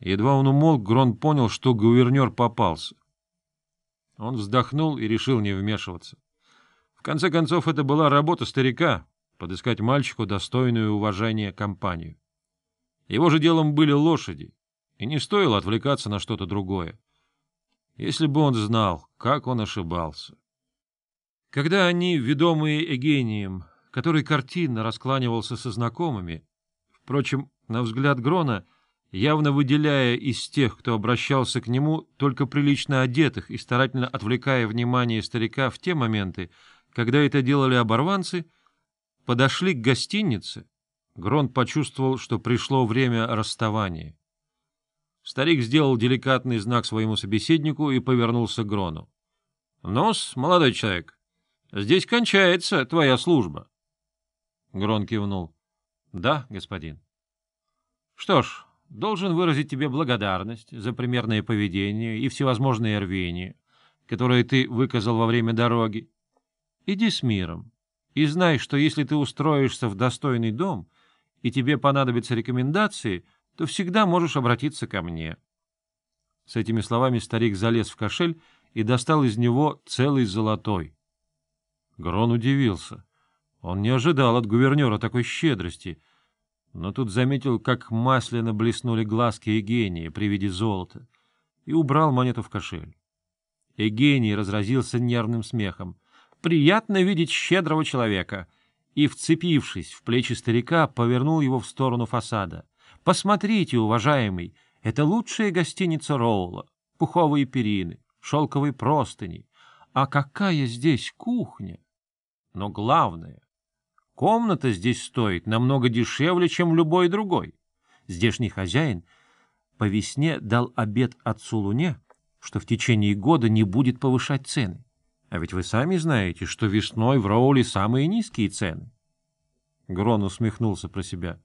Едва он умолк, Грон понял, что гувернер попался. Он вздохнул и решил не вмешиваться. В конце концов, это была работа старика — подыскать мальчику достойную уважения компанию. Его же делом были лошади, и не стоило отвлекаться на что-то другое. Если бы он знал, как он ошибался. Когда они, ведомые Эгением, который картинно раскланивался со знакомыми, впрочем, на взгляд Грона, явно выделяя из тех, кто обращался к нему, только прилично одетых и старательно отвлекая внимание старика в те моменты, когда это делали оборванцы, подошли к гостинице, Грон почувствовал, что пришло время расставания. Старик сделал деликатный знак своему собеседнику и повернулся к Грону. — Нос, молодой человек, здесь кончается твоя служба. Грон кивнул. — Да, господин. — Что ж, должен выразить тебе благодарность за примерное поведение и всевозможные рвения, которые ты выказал во время дороги. Иди с миром и знай, что если ты устроишься в достойный дом и тебе понадобятся рекомендации — то всегда можешь обратиться ко мне. С этими словами старик залез в кошель и достал из него целый золотой. Грон удивился. Он не ожидал от гувернера такой щедрости, но тут заметил, как масляно блеснули глазки Евгения при виде золота, и убрал монету в кошель. Евгений разразился нервным смехом. «Приятно видеть щедрого человека!» и, вцепившись в плечи старика, повернул его в сторону фасада. Посмотрите, уважаемый, это лучшая гостиница Роула. Пуховые перины, шелковые простыни. А какая здесь кухня! Но главное, комната здесь стоит намного дешевле, чем в любой другой. Здешний хозяин по весне дал обед отцу Луне, что в течение года не будет повышать цены. А ведь вы сами знаете, что весной в Роуле самые низкие цены. Грон усмехнулся про себя.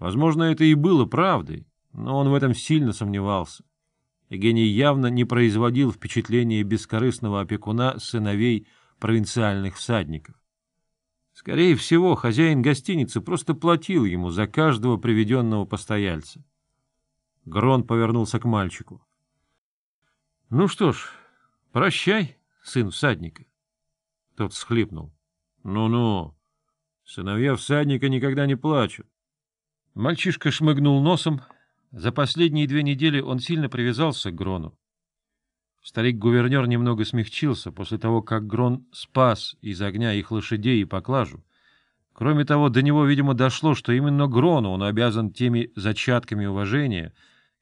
Возможно, это и было правдой, но он в этом сильно сомневался. Евгений явно не производил впечатления бескорыстного опекуна сыновей провинциальных всадников. Скорее всего, хозяин гостиницы просто платил ему за каждого приведенного постояльца. Грон повернулся к мальчику. — Ну что ж, прощай, сын всадника. Тот всхлипнул. Ну — Ну-ну, сыновья всадника никогда не плачут. Мальчишка шмыгнул носом. За последние две недели он сильно привязался к Грону. Старик-гувернер немного смягчился после того, как Грон спас из огня их лошадей и поклажу. Кроме того, до него, видимо, дошло, что именно Грону он обязан теми зачатками уважения,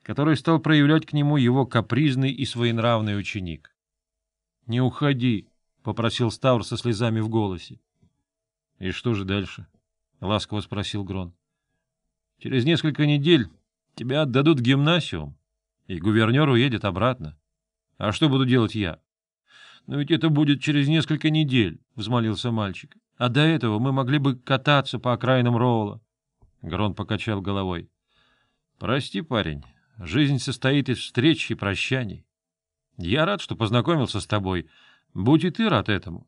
которые стал проявлять к нему его капризный и своенравный ученик. — Не уходи, — попросил Ставр со слезами в голосе. — И что же дальше? — ласково спросил Грон. Через несколько недель тебя отдадут в гимнасиум, и гувернер уедет обратно. А что буду делать я? — Но ведь это будет через несколько недель, — взмолился мальчик. — А до этого мы могли бы кататься по окраинам Роула. Грон покачал головой. — Прости, парень, жизнь состоит из встреч и прощаний. Я рад, что познакомился с тобой. Будь и ты рад этому.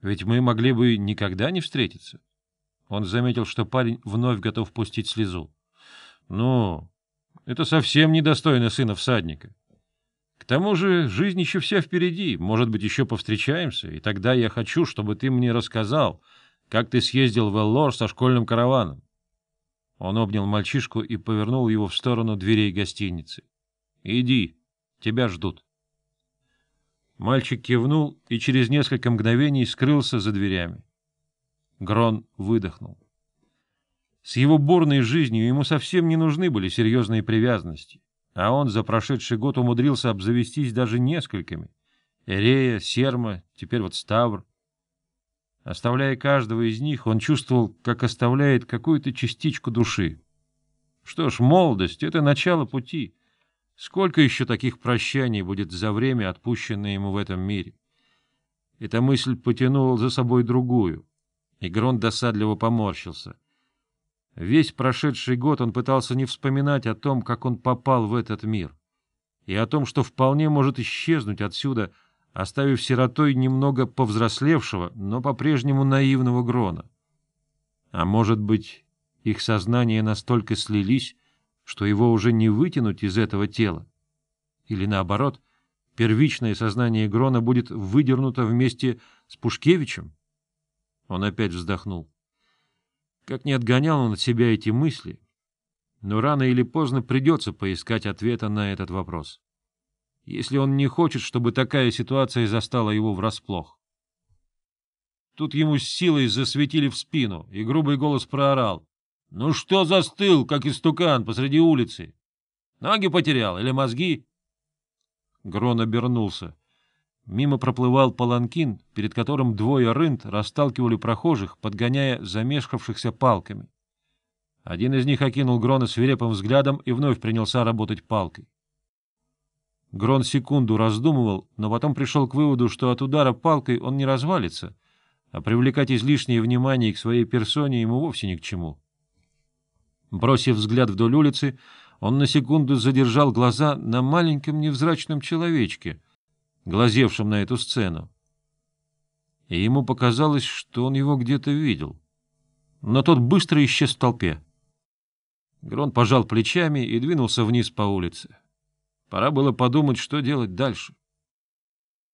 Ведь мы могли бы никогда не встретиться. — он заметил, что парень вновь готов пустить слезу. — Ну, это совсем недостойно сына всадника. К тому же жизнь еще вся впереди, может быть, еще повстречаемся, и тогда я хочу, чтобы ты мне рассказал, как ты съездил в Эллор со школьным караваном. Он обнял мальчишку и повернул его в сторону дверей гостиницы. — Иди, тебя ждут. Мальчик кивнул и через несколько мгновений скрылся за дверями. Грон выдохнул. С его бурной жизнью ему совсем не нужны были серьезные привязанности, а он за прошедший год умудрился обзавестись даже несколькими. Эрея, Серма, теперь вот Ставр. Оставляя каждого из них, он чувствовал, как оставляет какую-то частичку души. Что ж, молодость — это начало пути. Сколько еще таких прощаний будет за время, отпущенное ему в этом мире? Эта мысль потянула за собой другую — и Грон досадливо поморщился. Весь прошедший год он пытался не вспоминать о том, как он попал в этот мир, и о том, что вполне может исчезнуть отсюда, оставив сиротой немного повзрослевшего, но по-прежнему наивного Грона. А может быть, их сознания настолько слились, что его уже не вытянуть из этого тела. Или наоборот, первичное сознание Грона будет выдернуто вместе с Пушкевичем? Он опять вздохнул. Как не отгонял он от себя эти мысли, но рано или поздно придется поискать ответа на этот вопрос. Если он не хочет, чтобы такая ситуация застала его врасплох. Тут ему с силой засветили в спину, и грубый голос проорал. — Ну что застыл, как истукан, посреди улицы? Ноги потерял или мозги? Грон обернулся. Мимо проплывал паланкин, перед которым двое рынд расталкивали прохожих, подгоняя замешкавшихся палками. Один из них окинул Грона свирепым взглядом и вновь принялся работать палкой. Грон секунду раздумывал, но потом пришел к выводу, что от удара палкой он не развалится, а привлекать излишнее внимание к своей персоне ему вовсе ни к чему. Бросив взгляд вдоль улицы, он на секунду задержал глаза на маленьком невзрачном человечке, глазевшем на эту сцену. И ему показалось, что он его где-то видел. Но тот быстро исчез в толпе. Грон пожал плечами и двинулся вниз по улице. Пора было подумать, что делать дальше.